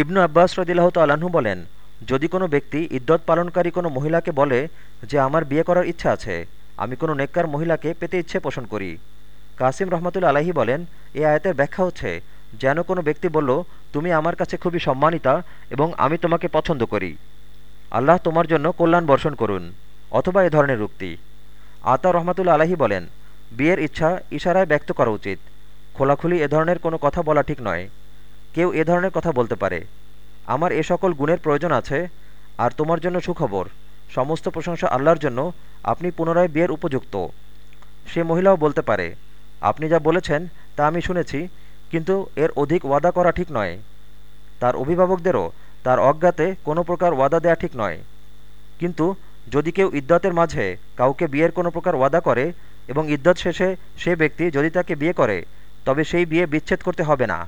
ইবনু আব্বাস রদিল্লাহ তাল্লাহ্ন বলেন, যদি কোনো ব্যক্তি ইদ্যত পালনকারী কোনো মহিলাকে বলে যে আমার বিয়ে করার ইচ্ছা আছে, আমি কোনো নেককার মহিলাকে পেতে ইচ্ছে পোষণ করি। কাসিম রহমতুল্লা আলাহি বলেন, এ আয়তের ব্যাখ্যা হচ্ছে, যেন কোনো ব্যক্তি বলল, তুমি আমার কাছে খুবই সম্মানিতা এবং আমি তোমাকে পছন্দ করি। আল্লাহ তোমার জন্য কল্যাণ বর্ষণ করুন। অথবা এ ধরনের উক্তি। আতা রহমতুল্লা আলাহি বলেন, বিয়ের ইচ্ছা ইশারায় ব্যক্ত করা উচিত। খোলাখুলি এ ধরনের কোনো কথা বলা ঠিক নয়। কেউ এ ধরনের কথা বলতে পারে। আমার এ সকল গুণের প্রয়োজন আছে, আর তোমার জন্য সুখবর। সমস্ত প্রশংসা আল্লাহর জন্য, আপনি পুনরায় বিয়ের উপযুক্ত। সে মহিলাও বলতে পারে, আপনি যা বলেছেন, তা আমি শুনেছি, কিন্তু এর অধিক ওয়াদা করা ঠিক নয়। তার অভিভাবকদেরও তার অজ্ঞাতে কোনো প্রকার ওয়াদা দেয়া ঠিক নয়। কিন্তু যদি কেউ ইদ্যতের মাঝে কাউকে বিয়ের কোনো প্রকার ওয়াদা করে এবং ইদ্যত শেষে সে ব্যক্তি যদি তাকে বিয়ে করে, তবে সেই বিয়ে বিচ্ছেদ করতে হবে না।